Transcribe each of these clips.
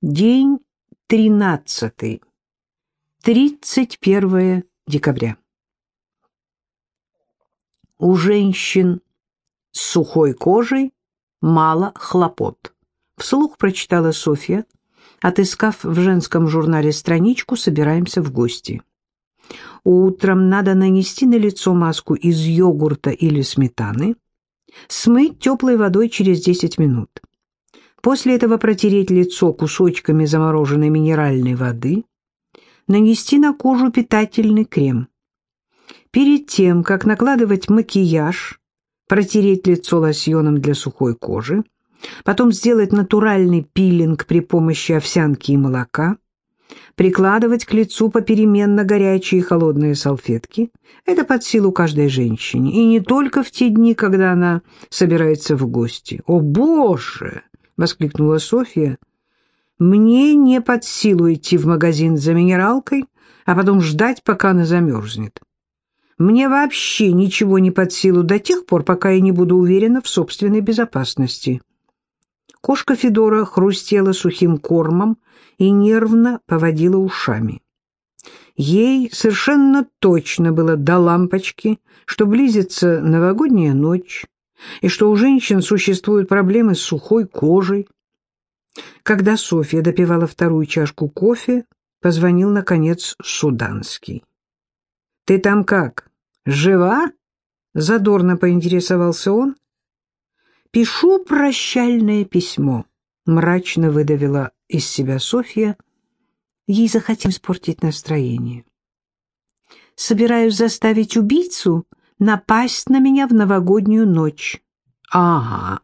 День тринадцатый. Тридцать первое декабря. У женщин с сухой кожей мало хлопот. Вслух прочитала Софья, отыскав в женском журнале страничку «Собираемся в гости». Утром надо нанести на лицо маску из йогурта или сметаны, смыть теплой водой через 10 минут. После этого протереть лицо кусочками замороженной минеральной воды, нанести на кожу питательный крем. Перед тем, как накладывать макияж, протереть лицо лосьоном для сухой кожи, потом сделать натуральный пилинг при помощи овсянки и молока, прикладывать к лицу попеременно горячие и холодные салфетки. Это под силу каждой женщине, и не только в те дни, когда она собирается в гости. «О, Боже!» — воскликнула Софья. «Мне не под силу идти в магазин за минералкой, а потом ждать, пока она замерзнет. Мне вообще ничего не под силу до тех пор, пока я не буду уверена в собственной безопасности». Кошка Федора хрустела сухим кормом и нервно поводила ушами. Ей совершенно точно было до лампочки, что близится новогодняя ночь, и что у женщин существуют проблемы с сухой кожей. Когда Софья допивала вторую чашку кофе, позвонил, наконец, Суданский. «Ты там как, жива?» — задорно поинтересовался он. «Пишу прощальное письмо», — мрачно выдавила из себя Софья. Ей захотелось испортить настроение. «Собираюсь заставить убийцу напасть на меня в новогоднюю ночь». «Ага.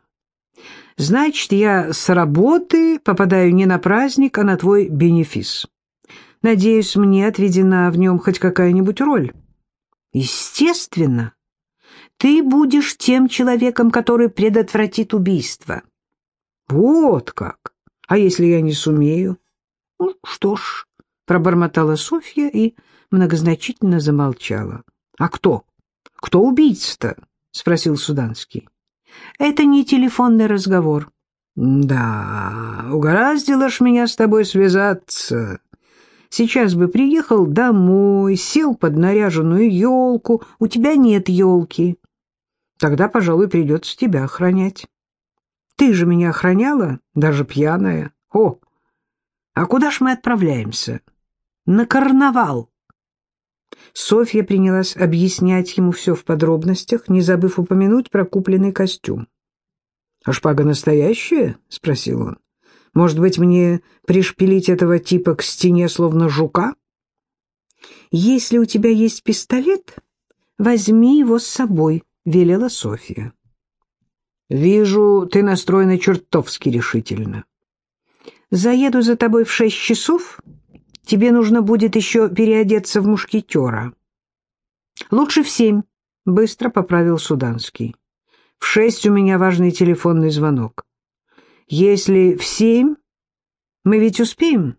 Значит, я с работы попадаю не на праздник, а на твой бенефис. Надеюсь, мне отведена в нем хоть какая-нибудь роль». «Естественно», ты будешь тем человеком, который предотвратит убийство. Вот как. А если я не сумею? Ну, что ж, пробормотала Софья и многозначительно замолчала. А кто? Кто убийца-то? спросил Суданский. Это не телефонный разговор. Да, угораздило ж меня с тобой связаться. Сейчас бы приехал домой, сел под наряженную елку. У тебя нет елки. Тогда, пожалуй, придется тебя охранять. Ты же меня охраняла, даже пьяная. О, а куда ж мы отправляемся? На карнавал. Софья принялась объяснять ему все в подробностях, не забыв упомянуть про купленный костюм. — А шпага настоящая? — спросил он. — Может быть, мне пришпилить этого типа к стене, словно жука? — Если у тебя есть пистолет, возьми его с собой, — велела Софья. «Вижу, ты настроена чертовски решительно. Заеду за тобой в шесть часов. Тебе нужно будет еще переодеться в мушкетера. Лучше в семь», — быстро поправил Суданский. «В шесть у меня важный телефонный звонок. Если в семь, мы ведь успеем?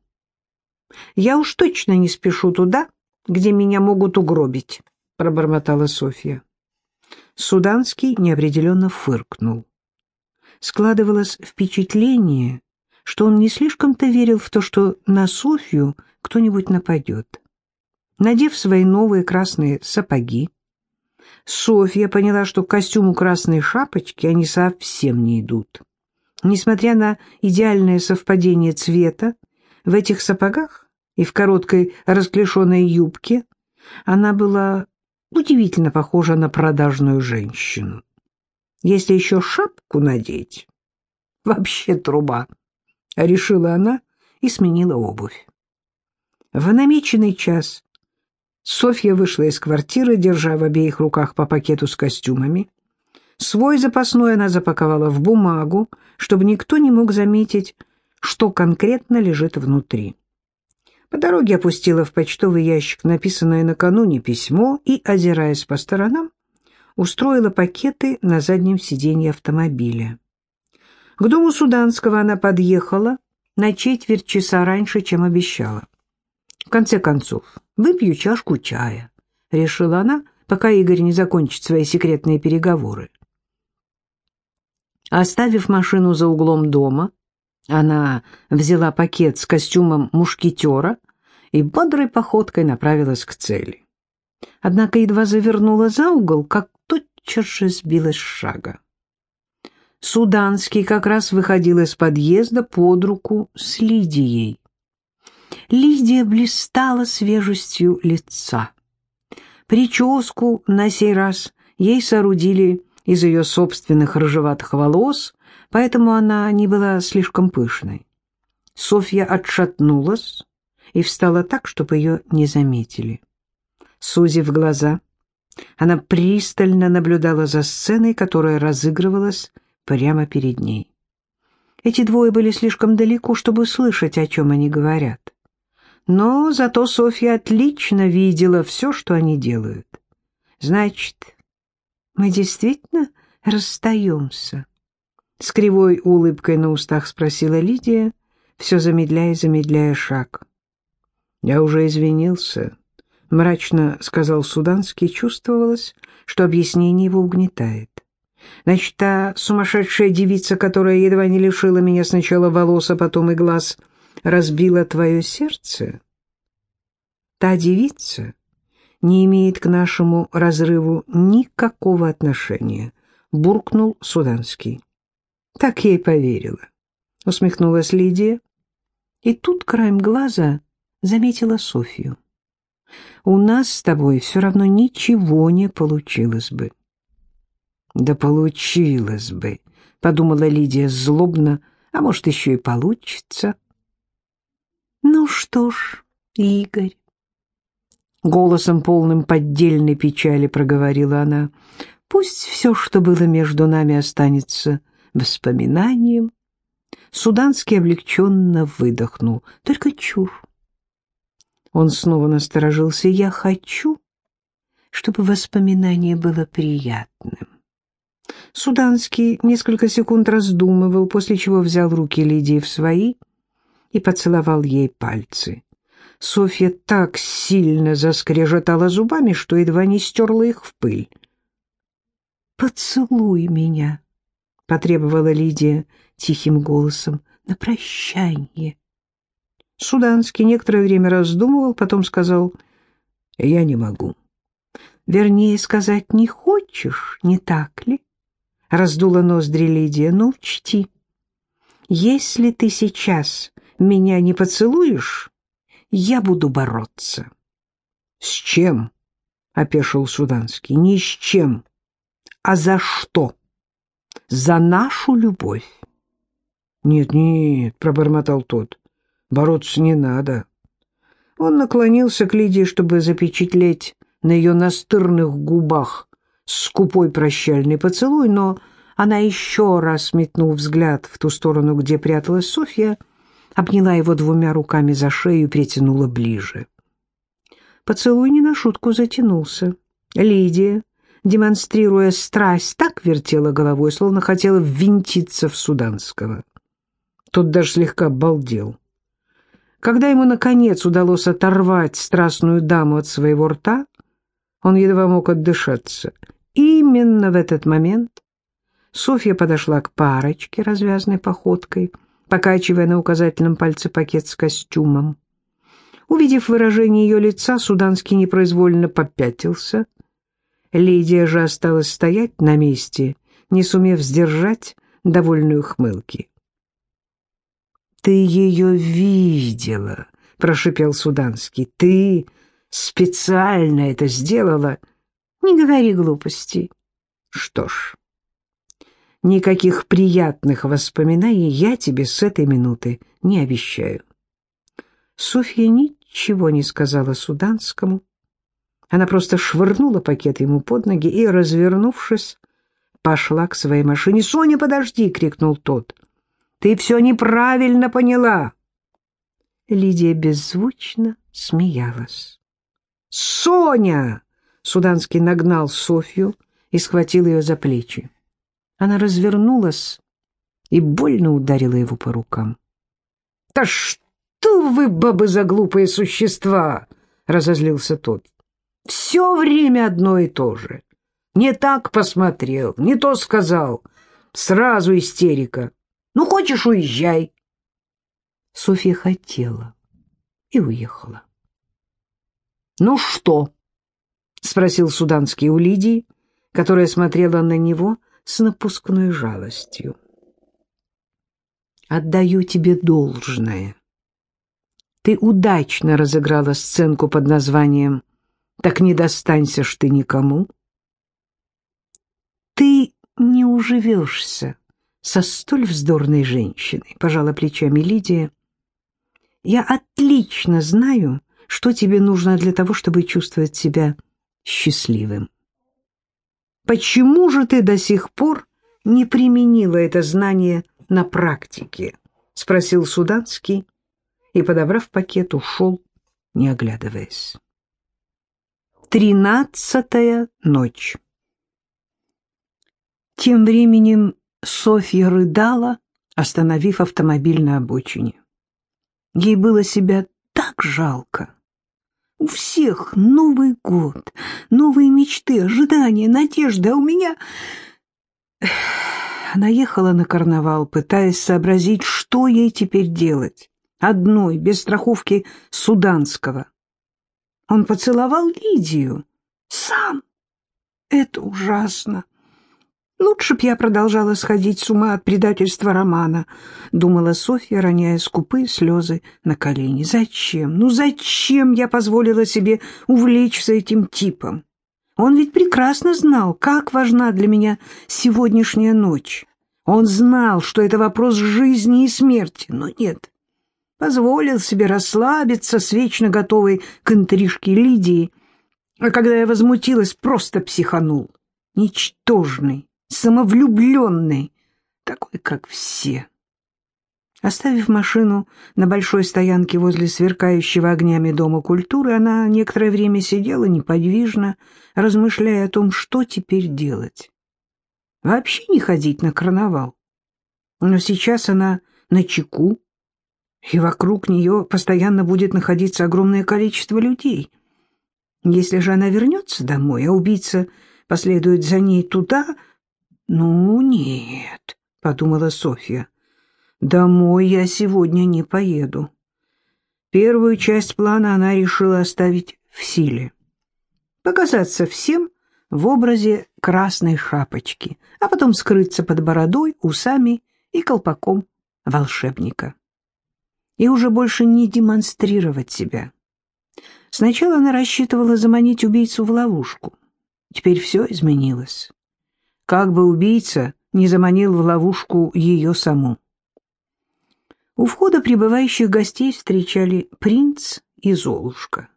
Я уж точно не спешу туда, где меня могут угробить», — пробормотала Софья. Суданский неопределенно фыркнул. Складывалось впечатление, что он не слишком-то верил в то, что на Софью кто-нибудь нападет. Надев свои новые красные сапоги, Софья поняла, что к костюму красной шапочки они совсем не идут. Несмотря на идеальное совпадение цвета, в этих сапогах и в короткой расклешенной юбке она была удивительно похожа на продажную женщину. Если еще шапку надеть, вообще труба, — решила она и сменила обувь. В намеченный час Софья вышла из квартиры, держа в обеих руках по пакету с костюмами. Свой запасной она запаковала в бумагу, чтобы никто не мог заметить, что конкретно лежит внутри. По дороге опустила в почтовый ящик написанное накануне письмо и, озираясь по сторонам, устроила пакеты на заднем сиденье автомобиля. К дому Суданского она подъехала на четверть часа раньше, чем обещала. В конце концов, выпью чашку чая, решила она, пока Игорь не закончит свои секретные переговоры. Оставив машину за углом дома, Она взяла пакет с костюмом мушкетера и бодрой походкой направилась к цели. Однако едва завернула за угол, как тотчас же сбилась с шага. Суданский как раз выходил из подъезда под руку с Лидией. Лидия блистала свежестью лица. Прическу на сей раз ей соорудили из ее собственных рыжеватых волос, поэтому она не была слишком пышной. Софья отшатнулась и встала так, чтобы ее не заметили. Сузив глаза, она пристально наблюдала за сценой, которая разыгрывалась прямо перед ней. Эти двое были слишком далеко, чтобы слышать, о чем они говорят. Но зато Софья отлично видела все, что они делают. Значит, мы действительно расстаемся? С кривой улыбкой на устах спросила Лидия, все замедляя замедляя шаг. Я уже извинился, мрачно сказал Суданский, чувствовалось, что объяснение его угнетает. Значит, та сумасшедшая девица, которая едва не лишила меня сначала волос, а потом и глаз, разбила твое сердце? Та девица не имеет к нашему разрыву никакого отношения, буркнул Суданский. Так ей поверила, усмехнулась Лидия. И тут краем глаза заметила Софью. У нас с тобой все равно ничего не получилось бы. «Да получилось бы», — подумала Лидия злобно, «а может, еще и получится». «Ну что ж, Игорь...» Голосом полным поддельной печали проговорила она. «Пусть все, что было между нами, останется воспоминанием». Суданский облегченно выдохнул. «Только чур». Он снова насторожился. «Я хочу, чтобы воспоминание было приятным». Суданский несколько секунд раздумывал, после чего взял руки Лидии в свои и поцеловал ей пальцы. Софья так сильно заскрежетала зубами, что едва не стерла их в пыль. «Поцелуй меня», — потребовала Лидия тихим голосом, — «на прощание». Суданский некоторое время раздумывал, потом сказал, «Я не могу». «Вернее сказать, не хочешь, не так ли?» — раздула ноздри Лидия. «Ну, учти, если ты сейчас меня не поцелуешь, я буду бороться». «С чем?» — опешил Суданский. «Ни с чем. А за что? За нашу любовь». «Нет-нет», — пробормотал тот, — «бороться не надо». Он наклонился к Лидии, чтобы запечатлеть на ее настырных губах скупой прощальный поцелуй, но она еще раз, метнув взгляд в ту сторону, где пряталась Софья, обняла его двумя руками за шею и притянула ближе. Поцелуй не на шутку затянулся. Лидия, демонстрируя страсть, так вертела головой, словно хотела ввинтиться в Суданского. Тот даже слегка балдел. Когда ему, наконец, удалось оторвать страстную даму от своего рта, он едва мог отдышаться. Именно в этот момент Софья подошла к парочке развязной походкой, покачивая на указательном пальце пакет с костюмом. Увидев выражение ее лица, Суданский непроизвольно попятился. Лидия же осталась стоять на месте, не сумев сдержать довольную хмылки. «Ты ее видела», — прошипел Суданский. «Ты специально это сделала. Не говори глупостей. Что ж, никаких приятных воспоминаний я тебе с этой минуты не обещаю. Софья ничего не сказала Суданскому. Она просто швырнула пакет ему под ноги и, развернувшись, пошла к своей машине. «Соня, подожди!» — крикнул тот. «Ты все неправильно поняла!» Лидия беззвучно смеялась. «Соня!» — Суданский нагнал Софью и схватил ее за плечи. Она развернулась и больно ударила его по рукам. «Да что вы, бабы, за глупые существа!» — разозлился тот. «Все время одно и то же. Не так посмотрел, не то сказал. Сразу истерика. Ну, хочешь, уезжай. Софья хотела и уехала. «Ну что?» — спросил Суданский у Лидии, которая смотрела на него с напускной жалостью. «Отдаю тебе должное. Ты удачно разыграла сценку под названием «Так не достанься ж ты никому». Ты не уживешься со столь вздорной женщиной, пожала плечами Лидия. Я отлично знаю, что тебе нужно для того, чтобы чувствовать себя счастливым. Почему же ты до сих пор не применила это знание на практике? Спросил Суданский и, подобрав пакет, ушел, не оглядываясь. Тринадцатая ночь. Тем временем Софья рыдала, остановив автомобиль на обочине. Ей было себя так жалко. У всех Новый год, новые мечты, ожидания, надежды, а у меня... Она ехала на карнавал, пытаясь сообразить, что ей теперь делать. Одной, без страховки Суданского. Он поцеловал Лидию. Сам. Это ужасно. Лучше б я продолжала сходить с ума от предательства Романа, думала Софья, роняя скупые слезы на колени. Зачем? Ну зачем я позволила себе увлечься этим типом? Он ведь прекрасно знал, как важна для меня сегодняшняя ночь. Он знал, что это вопрос жизни и смерти, но нет. Позволил себе расслабиться с вечно готовой к интрижке Лидии, а когда я возмутилась, просто психанул. Ничтожный, самовлюбленный, такой, как все. Оставив машину на большой стоянке возле сверкающего огнями Дома культуры, она некоторое время сидела неподвижно, размышляя о том, что теперь делать. Вообще не ходить на карнавал. Но сейчас она на чеку, и вокруг нее постоянно будет находиться огромное количество людей. Если же она вернется домой, а убийца последует за ней туда, «Ну, нет», — подумала Софья, — «домой я сегодня не поеду». Первую часть плана она решила оставить в силе. Показаться всем в образе красной шапочки, а потом скрыться под бородой, усами и колпаком волшебника. И уже больше не демонстрировать себя. Сначала она рассчитывала заманить убийцу в ловушку. Теперь все изменилось как бы убийца не заманил в ловушку ее саму. У входа прибывающих гостей встречали принц и Золушка.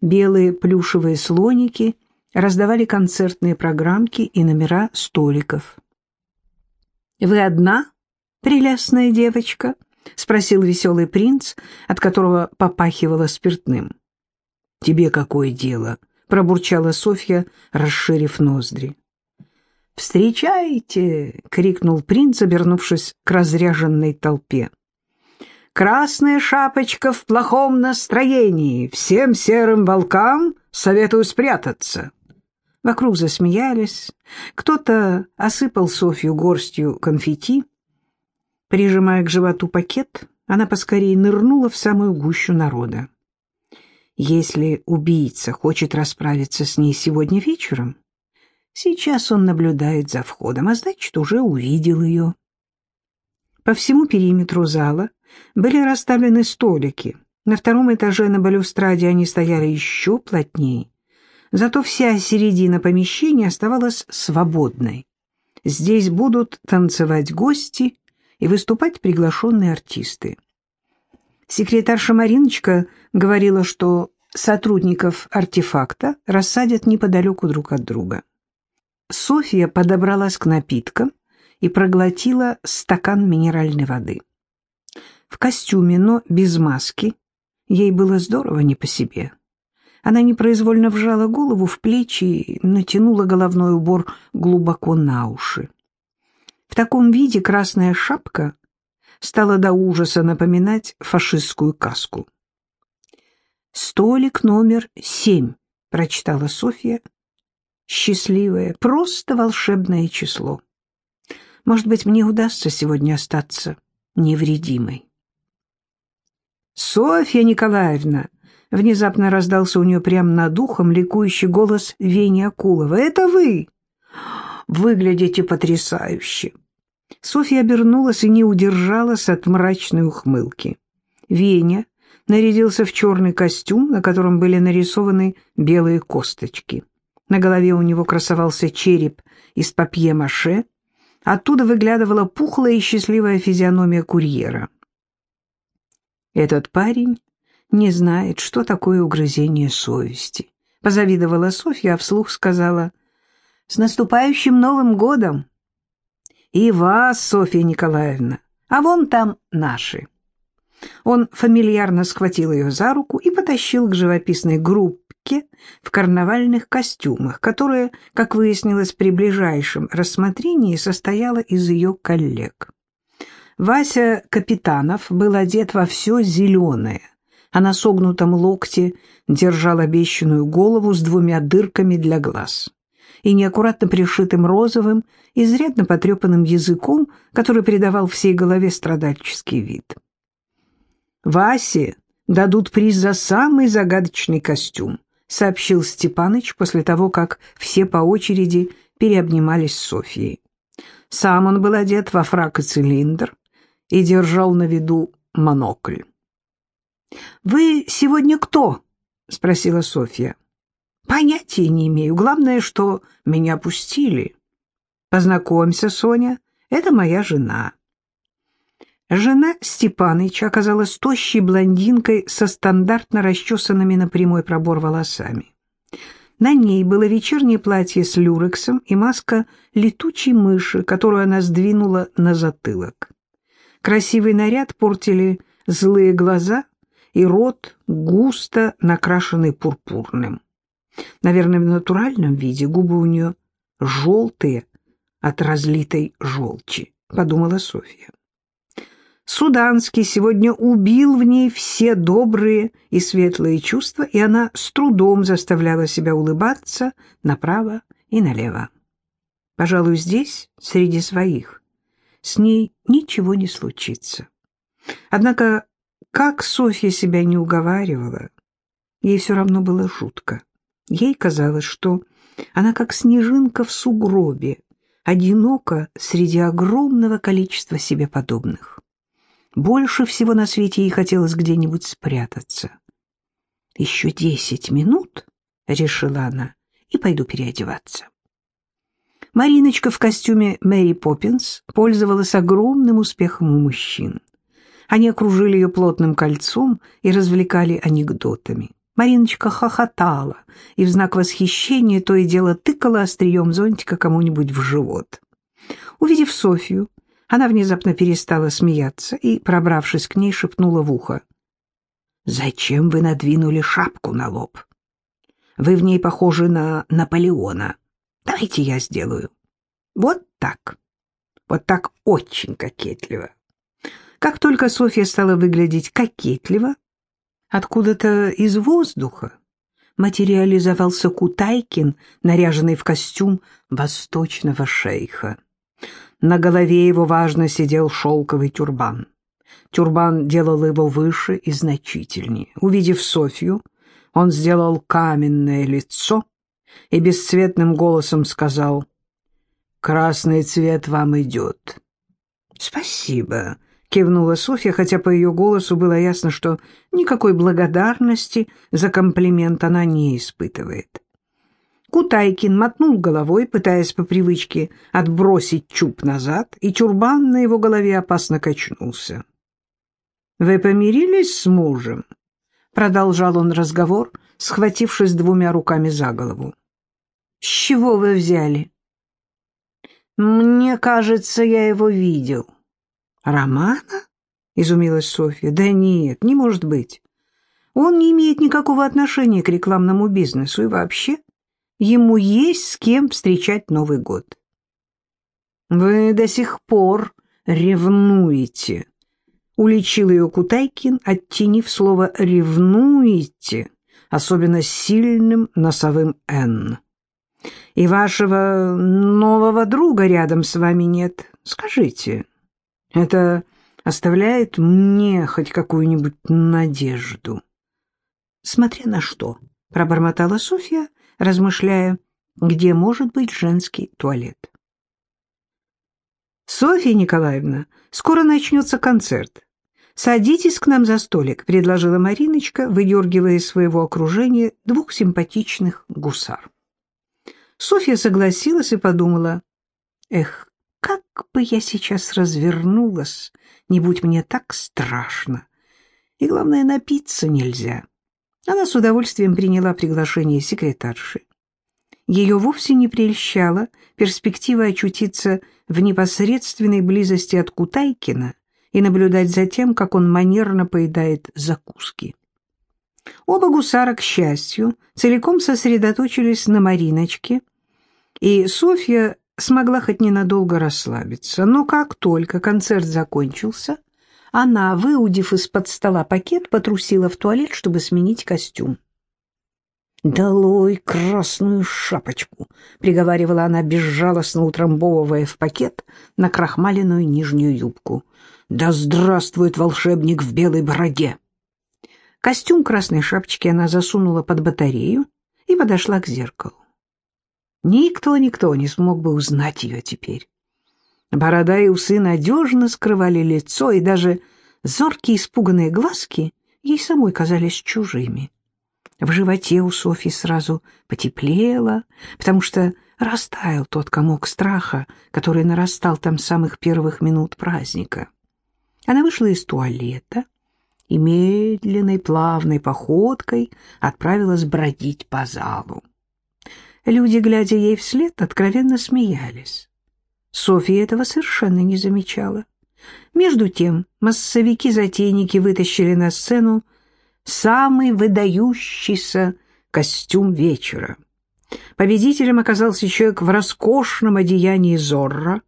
Белые плюшевые слоники раздавали концертные программки и номера столиков. «Вы одна, прелестная девочка?» — спросил веселый принц, от которого попахивало спиртным. «Тебе какое дело?» — пробурчала Софья, расширив ноздри. «Встречайте!» — крикнул принц, обернувшись к разряженной толпе. «Красная шапочка в плохом настроении! Всем серым волкам советую спрятаться!» Вокруг засмеялись, кто-то осыпал Софью горстью конфетти. Прижимая к животу пакет, она поскорее нырнула в самую гущу народа. Если убийца хочет расправиться с ней сегодня вечером, Сейчас он наблюдает за входом, а значит, уже увидел ее. По всему периметру зала были расставлены столики. На втором этаже на балюстраде они стояли еще плотнее. Зато вся середина помещения оставалась свободной. Здесь будут танцевать гости и выступать приглашенные артисты. Секретарша Мариночка говорила, что сотрудников артефакта рассадят неподалеку друг от друга. Софья подобралась к напиткам и проглотила стакан минеральной воды. В костюме, но без маски, ей было здорово не по себе. Она непроизвольно вжала голову в плечи и натянула головной убор глубоко на уши. В таком виде красная шапка стала до ужаса напоминать фашистскую каску. «Столик номер семь», — прочитала Софья, счастливое, просто волшебное число. Может быть, мне удастся сегодня остаться невредимой. Софья Николаевна!» Внезапно раздался у нее прямо над ухом ликующий голос Вени Акулова. «Это вы! Выглядите потрясающе!» Софья обернулась и не удержалась от мрачной ухмылки. Веня нарядился в черный костюм, на котором были нарисованы белые косточки. На голове у него красовался череп из папье-маше, оттуда выглядывала пухлая и счастливая физиономия курьера. Этот парень не знает, что такое угрызение совести. Позавидовала Софья, а вслух сказала «С наступающим Новым годом!» «И вас, Софья Николаевна, а вон там наши». Он фамильярно схватил ее за руку и потащил к живописной группке в карнавальных костюмах, которая, как выяснилось при ближайшем рассмотрении, состояла из ее коллег. Вася Капитанов был одет во все зеленое, а на согнутом локте держал обещанную голову с двумя дырками для глаз и неаккуратно пришитым розовым, изрядно потрепанным языком, который придавал всей голове страдальческий вид. «Васе дадут приз за самый загадочный костюм», сообщил Степаныч после того, как все по очереди переобнимались с Софьей. Сам он был одет во фрак и цилиндр и держал на виду монокль. «Вы сегодня кто?» — спросила Софья. «Понятия не имею. Главное, что меня пустили. Познакомься, Соня, это моя жена». Жена Степаныча оказалась тощей блондинкой со стандартно расчесанными на прямой пробор волосами. На ней было вечернее платье с люрексом и маска летучей мыши, которую она сдвинула на затылок. Красивый наряд портили злые глаза и рот, густо накрашенный пурпурным. Наверное, в натуральном виде губы у нее желтые от разлитой желчи, подумала Софья. Суданский сегодня убил в ней все добрые и светлые чувства, и она с трудом заставляла себя улыбаться направо и налево. Пожалуй, здесь, среди своих, с ней ничего не случится. Однако как Софья себя не уговаривала, ей все равно было жутко. Ей казалось, что она как снежинка в сугробе, одинока среди огромного количества себе подобных. Больше всего на свете ей хотелось где-нибудь спрятаться. «Еще десять минут», — решила она, — «и пойду переодеваться». Мариночка в костюме Мэри Поппинс пользовалась огромным успехом у мужчин. Они окружили ее плотным кольцом и развлекали анекдотами. Мариночка хохотала и в знак восхищения то и дело тыкала острием зонтика кому-нибудь в живот. Увидев Софью, она внезапно перестала смеяться и, пробравшись к ней, шепнула в ухо. «Зачем вы надвинули шапку на лоб? Вы в ней похожи на Наполеона. Давайте я сделаю. Вот так. Вот так очень кокетливо. Как только Софья стала выглядеть кокетливо, откуда-то из воздуха материализовался Кутайкин, наряженный в костюм восточного шейха. На голове его важно сидел шелковый тюрбан. Тюрбан делал его выше и значительнее. Увидев Софью, он сделал каменное лицо и бесцветным голосом сказал «Красный цвет вам идет». «Спасибо», кивнула Софья, хотя по ее голосу было ясно, что никакой благодарности за комплимент она не испытывает. Кутайкин мотнул головой, пытаясь по привычке отбросить чуб назад, и чурбан на его голове опасно качнулся. «Вы помирились с мужем?» — продолжал он разговор, схватившись двумя руками за голову. «С чего вы взяли?» «Мне кажется, я его видел». «Романа?» — изумилась Софья. «Да нет, не может быть. Он не имеет никакого отношения к рекламному бизнесу и вообще ему есть с кем встречать Новый год». «Вы до сих пор ревнуете», — уличил ее Кутайкин, оттенив слово «ревнуете», особенно сильным носовым «н». «И вашего нового друга рядом с вами нет. Скажите». Это оставляет мне хоть какую-нибудь надежду. Смотря на что, пробормотала Софья, размышляя, где может быть женский туалет. «Софья Николаевна, скоро начнется концерт. Садитесь к нам за столик», — предложила Мариночка, выдергивая из своего окружения двух симпатичных гусар. Софья согласилась и подумала, «Эх, как бы я сейчас развернулась, не будь мне так страшно. И главное, напиться нельзя». Она с удовольствием приняла приглашение секретарши. Ее вовсе не прельщала перспектива очутиться в непосредственной близости от Кутайкина и наблюдать за тем, как он манерно поедает закуски. Оба гусара, к счастью, целиком сосредоточились на Мариночке, и Софья смогла хоть ненадолго расслабиться. Но как только концерт закончился, она, выудив из-под стола пакет, потрусила в туалет, чтобы сменить костюм. «Долой красную шапочку!» — приговаривала она, безжалостно утрамбовывая в пакет на крахмаленную нижнюю юбку. «Да здравствует волшебник в белой бороде!» Костюм красной шапочки она засунула под батарею и подошла к зеркалу. Никто-никто не смог бы узнать ее теперь. Борода и усы надежно скрывали лицо, и даже зоркие испуганные глазки ей самой казались чужими. В животе у Софьи сразу потеплело, потому что растаял тот комок страха, который нарастал там с самых первых минут праздника. Она вышла из туалета и медленной плавной походкой отправилась бродить по залу. Люди, глядя ей вслед, откровенно смеялись. Софья этого совершенно не замечала. Между тем массовики-затейники вытащили на сцену самый выдающийся костюм вечера. Победителем оказался человек в роскошном одеянии Зорро.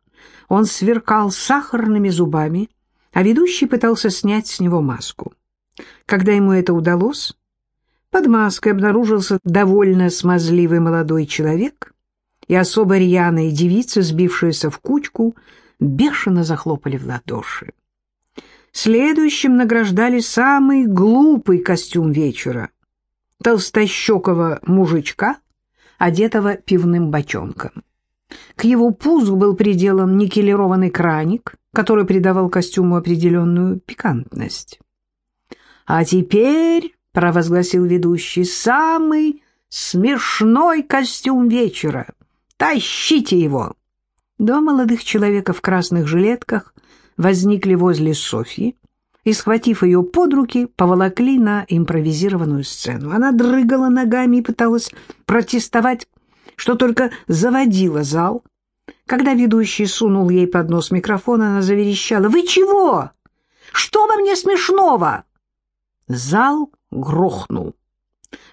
Он сверкал сахарными зубами, а ведущий пытался снять с него маску. Когда ему это удалось, под маской обнаружился довольно смазливый молодой человек, и особо рьяные девицы, сбившиеся в кучку, бешено захлопали в ладоши. Следующим награждали самый глупый костюм вечера — толстощекого мужичка, одетого пивным бочонком. К его пузу был приделан никелированный краник, который придавал костюму определенную пикантность. «А теперь», — провозгласил ведущий, — «самый смешной костюм вечера. Тащите его!» Два молодых человека в красных жилетках возникли возле Софьи и, схватив ее под руки, поволокли на импровизированную сцену. Она дрыгала ногами и пыталась протестовать, что только заводила зал. Когда ведущий сунул ей под нос микрофон, она заверещала «Вы чего? Что во мне смешного?» Зал грохнул,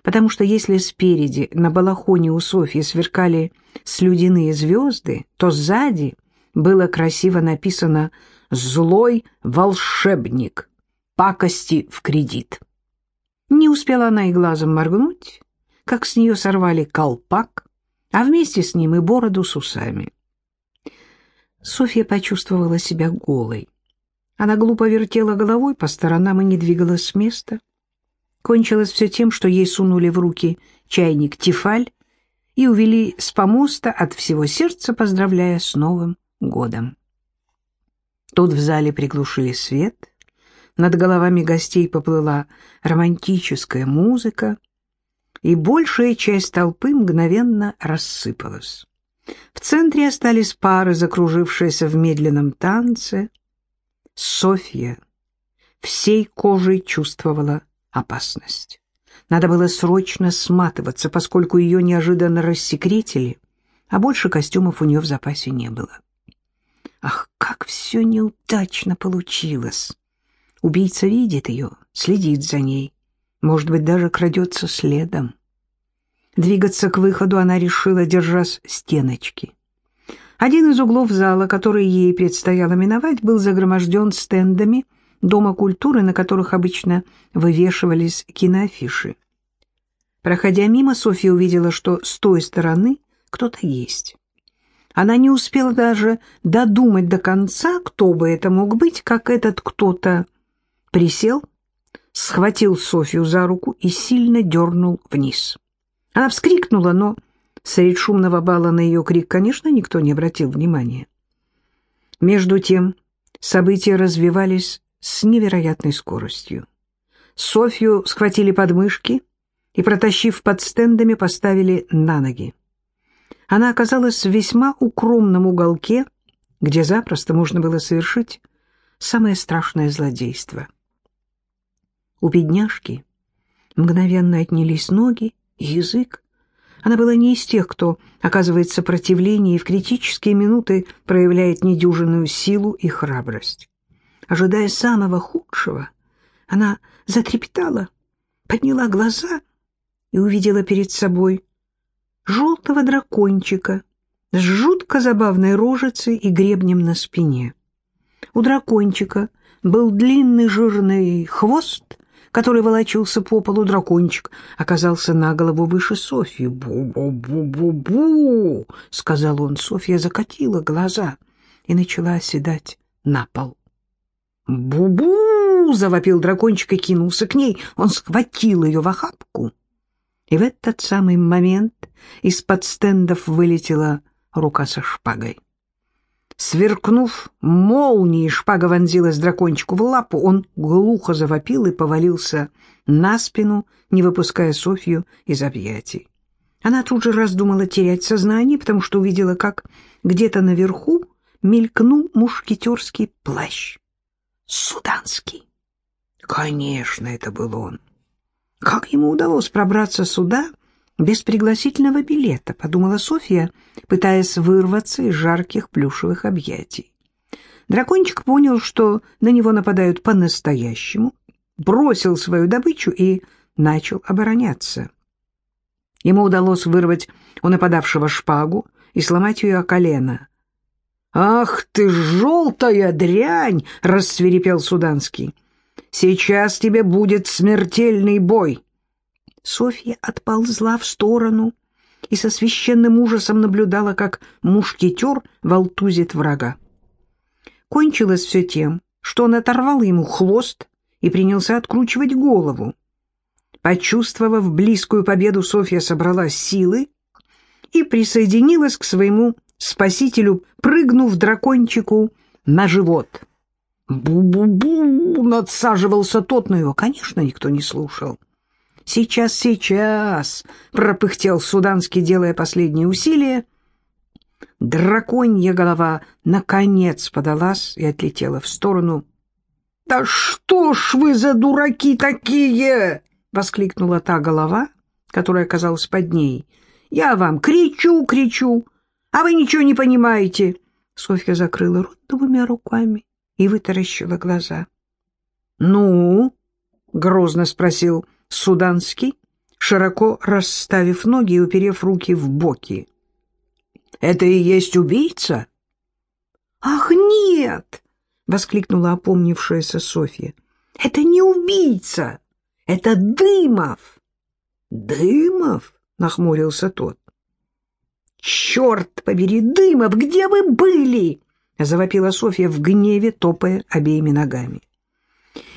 потому что если спереди на балахоне у Софьи сверкали слюдяные звезды, то сзади было красиво написано злой волшебник, пакости в кредит. Не успела она и глазом моргнуть, как с нее сорвали колпак, а вместе с ним и бороду с усами. Софья почувствовала себя голой. Она глупо вертела головой по сторонам и не двигалась с места. Кончилось все тем, что ей сунули в руки чайник Тефаль и увели с помоста от всего сердца, поздравляя с Новым годом. Тут в зале приглушили свет, над головами гостей поплыла романтическая музыка, и большая часть толпы мгновенно рассыпалась. В центре остались пары, закружившиеся в медленном танце. Софья всей кожей чувствовала опасность. Надо было срочно сматываться, поскольку ее неожиданно рассекретили, а больше костюмов у нее в запасе не было. Ах, как все неудачно получилось! Убийца видит ее, следит за ней, может быть, даже крадется следом. Двигаться к выходу она решила, держась стеночки. Один из углов зала, который ей предстояло миновать, был загроможден стендами Дома культуры, на которых обычно вывешивались киноафиши. Проходя мимо, Софья увидела, что с той стороны кто-то есть. Она не успела даже додумать до конца, кто бы это мог быть, как этот кто-то присел, схватил Софью за руку и сильно дернул вниз. Она вскрикнула, но среди шумного бала на ее крик, конечно, никто не обратил внимания. Между тем события развивались с невероятной скоростью. Софью схватили подмышки и, протащив под стендами, поставили на ноги. Она оказалась в весьма укромном уголке, где запросто можно было совершить самое страшное злодейство. У бедняжки мгновенно отнялись ноги и язык. Она была не из тех, кто оказывает сопротивление и в критические минуты проявляет недюжинную силу и храбрость. Ожидая самого худшего, она затрепетала, подняла глаза и увидела перед собой желтого дракончика с жутко забавной рожицей и гребнем на спине. У дракончика был длинный жирный хвост, который волочился по полу дракончик, оказался на голову выше Софьи. «Бу-бу-бу-бу-бу!» — сказал он. Софья закатила глаза и начала оседать на пол. «Бу-бу!» — завопил дракончик и кинулся к ней. Он схватил ее в охапку. И в этот самый момент из-под стендов вылетела рука со шпагой. Сверкнув молнией, шпага вонзилась дракончику в лапу, он глухо завопил и повалился на спину, не выпуская Софью из объятий. Она тут же раздумала терять сознание, потому что увидела, как где-то наверху мелькнул мушкетерский плащ. Суданский. Конечно, это был он. Как ему удалось пробраться сюда без пригласительного билета, подумала Софья, пытаясь вырваться из жарких плюшевых объятий. Дракончик понял, что на него нападают по-настоящему, бросил свою добычу и начал обороняться. Ему удалось вырвать у нападавшего шпагу и сломать ее о колено. «Ах ты, желтая дрянь!» — рассверепел Суданский. Сейчас тебе будет смертельный бой. Софья отползла в сторону и со священным ужасом наблюдала, как мушкетер волтузит врага. Кончилось все тем, что он оторвал ему хвост и принялся откручивать голову. Почувствовав близкую победу, Софья собрала силы и присоединилась к своему спасителю, прыгнув дракончику на живот. «Бу-бу-бу!» — надсаживался тот, но его, конечно, никто не слушал. «Сейчас, сейчас!» — пропыхтел Суданский, делая последние усилия. Драконья голова наконец подалась и отлетела в сторону. «Да что ж вы за дураки такие!» — воскликнула та голова, которая оказалась под ней. «Я вам кричу, кричу, а вы ничего не понимаете!» Софья закрыла рот двумя руками и вытаращила глаза. «Ну?» — грозно спросил Суданский, широко расставив ноги и уперев руки в боки. «Это и есть убийца?» «Ах, нет!» — воскликнула опомнившаяся Софья. «Это не убийца! Это Дымов!» «Дымов?» — нахмурился тот. «Черт побери, Дымов, где вы были?» — завопила Софья в гневе, топая обеими ногами.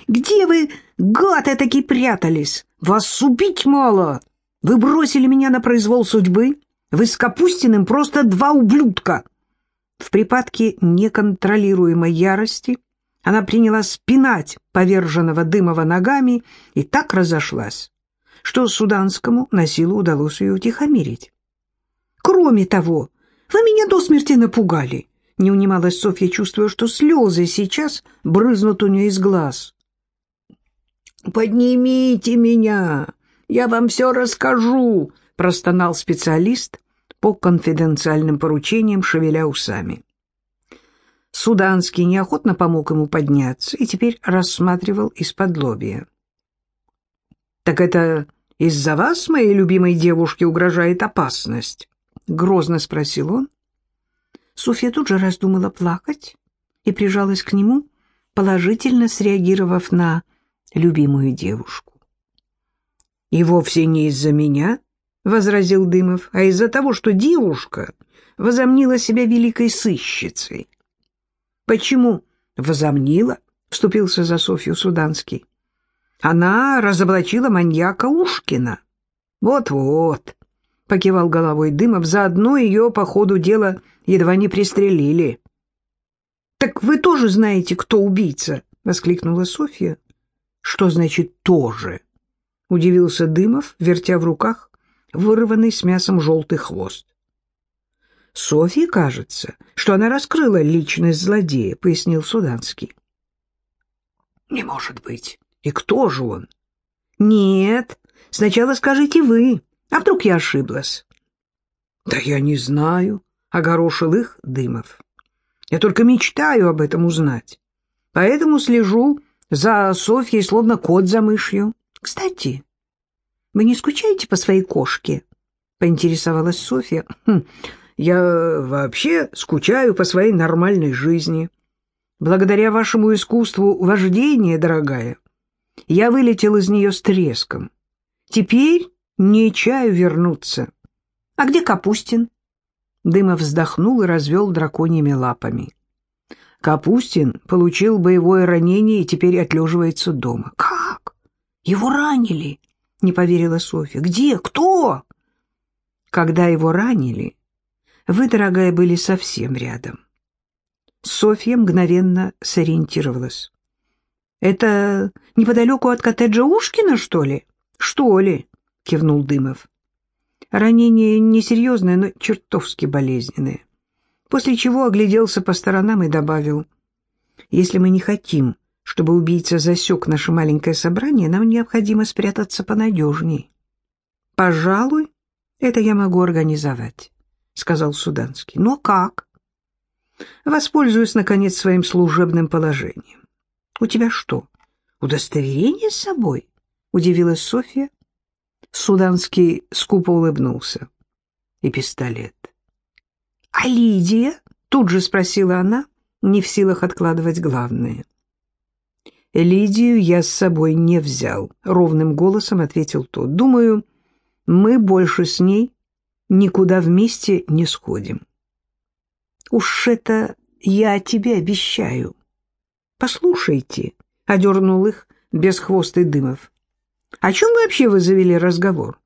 «Где вы, гад этаки, прятались? Вас убить мало! Вы бросили меня на произвол судьбы? Вы с Капустиным просто два ублюдка!» В припадке неконтролируемой ярости она принялась спинать поверженного Дымова ногами и так разошлась, что Суданскому на силу удалось ее утихомирить. «Кроме того, вы меня до смерти напугали!» Не унималась Софья, чувствуя, что слезы сейчас брызнут у нее из глаз. «Поднимите меня! Я вам все расскажу!» — простонал специалист по конфиденциальным поручениям, шевеля усами. Суданский неохотно помог ему подняться и теперь рассматривал из-под лобья. «Так это из-за вас, моей любимой девушке, угрожает опасность?» — грозно спросил он, Софья тут же раздумала плакать и прижалась к нему, положительно среагировав на любимую девушку. «И вовсе не из-за меня», — возразил Дымов, а из-за того, что девушка возомнила себя великой сыщицей. Почему возомнила? Вступился за Софью Суданский. Она разоблачила маньяка Ушкина. Вот-вот, покивал головой Дымов, заодно ее по ходу дела едва не пристрелили. Так вы тоже знаете, кто убийца? воскликнула Софья. Что значит тоже? удивился Дымов, вертя в руках вырванный с мясом желтый хвост. Софье кажется, что она раскрыла личность злодея, пояснил Суданский. Не может быть. И кто же он? Нет, сначала скажите вы. А вдруг я ошиблась? Да я не знаю, огорошил их Дымов. Я только мечтаю об этом узнать. Поэтому слежу за Софьей, словно кот за мышью. Кстати, вы не скучаете по своей кошке? Поинтересовалась Софья. Хм, я вообще скучаю по своей нормальной жизни. Благодаря вашему искусству вождения, дорогая, я вылетел из нее с треском. Теперь не чаю вернуться. А где Капустин? Дымов вздохнул и развел драконьими лапами. Капустин получил боевое ранение и теперь отлеживается дома. Как? Его ранили? Не поверила Софья. Где? Кто? Когда его ранили, вы, дорогая, были совсем рядом. Софья мгновенно сориентировалась. «Это неподалеку от коттеджа Ушкина, что ли?» «Что ли?» — кивнул Дымов. Ранение несерьезное, но чертовски болезненное. После чего огляделся по сторонам и добавил, «Если мы не хотим, чтобы убийца засек наше маленькое собрание, нам необходимо спрятаться понадежней». «Пожалуй, это я могу организовать». — сказал Суданский. «Но как?» «Воспользуюсь, наконец, своим служебным положением». «У тебя что, удостоверение с собой?» — удивилась Софья. Суданский скупо улыбнулся. «И пистолет». «А Лидия?» — тут же спросила она, не в силах откладывать главное. «Лидию я с собой не взял», — ровным голосом ответил тот. «Думаю, мы больше с ней никуда вместе не сходим. Уж это я тебе обещаю. Послушайте, — одернул их бесхвостый Дымов. О чем вообще вы завели разговор?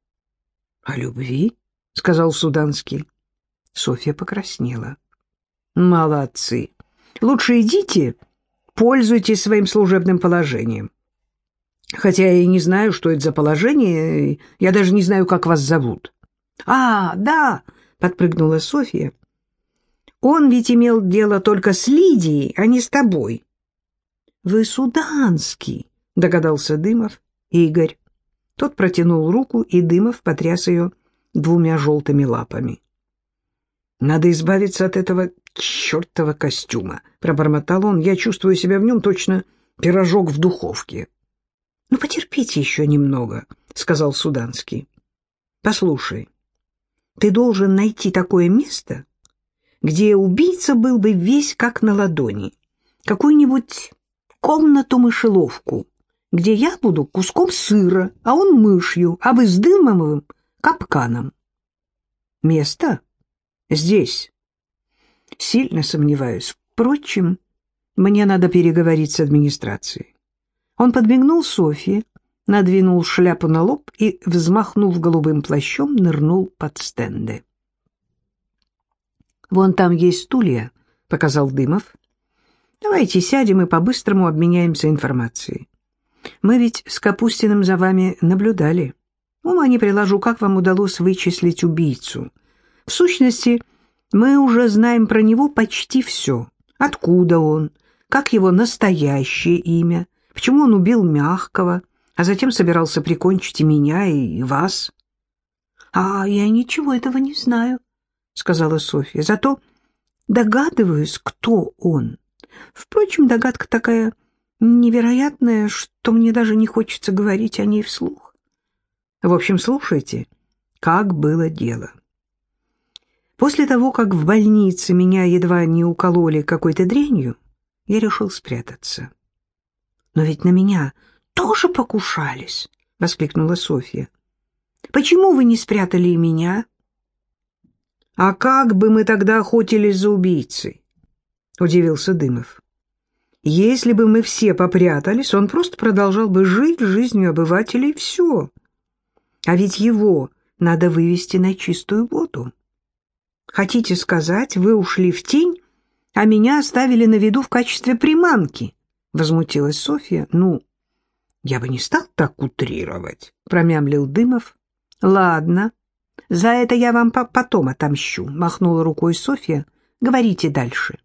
О любви, — сказал Суданский. Софья покраснела. Молодцы. Лучше идите, пользуйтесь своим служебным положением. Хотя я и не знаю, что это за положение, я даже не знаю, как вас зовут. «А, да!» — подпрыгнула Софья. «Он ведь имел дело только с Лидией, а не с тобой». «Вы Суданский», — догадался Дымов. «Игорь». Тот протянул руку, и Дымов потряс ее двумя желтыми лапами. «Надо избавиться от этого чертова костюма», — пробормотал он. «Я чувствую себя в нем точно пирожок в духовке». «Ну, потерпите еще немного», — сказал Суданский. «Послушай, ты должен найти такое место, где убийца был бы весь как на ладони, какую-нибудь комнату-мышеловку, где я буду куском сыра, а он мышью, а вы с дымовым капканом. Место? Здесь. Сильно сомневаюсь. Впрочем, мне надо переговорить с администрацией. Он подмигнул Софье, надвинул шляпу на лоб и, взмахнув голубым плащом, нырнул под стенды. «Вон там есть стулья», — показал Дымов. «Давайте сядем и по-быстрому обменяемся информацией. Мы ведь с Капустиным за вами наблюдали. Ума не приложу, как вам удалось вычислить убийцу. В сущности, мы уже знаем про него почти все. Откуда он, как его настоящее имя, почему он убил Мягкого, а затем собирался прикончить и меня, и вас. — А я ничего этого не знаю, — сказала Софья. — Зато догадываюсь, кто он. Впрочем, догадка такая невероятная, что мне даже не хочется говорить о ней вслух. В общем, слушайте, как было дело. После того, как в больнице меня едва не укололи какой-то дрянью, я решил спрятаться. Но ведь на меня тоже покушались, — воскликнула Софья. Почему вы не спрятали и меня? А как бы мы тогда охотились за убийцей? Удивился Дымов. Если бы мы все попрятались, он просто продолжал бы жить жизнью обывателей, все. А ведь его надо вывести на чистую воду. Хотите сказать, вы ушли в тень, а меня оставили на виду в качестве приманки? Возмутилась Софья. Ну, я бы не стал так утрировать, промямлил Дымов. Ладно, за это я вам потом отомщу, махнула рукой Софья. Говорите дальше.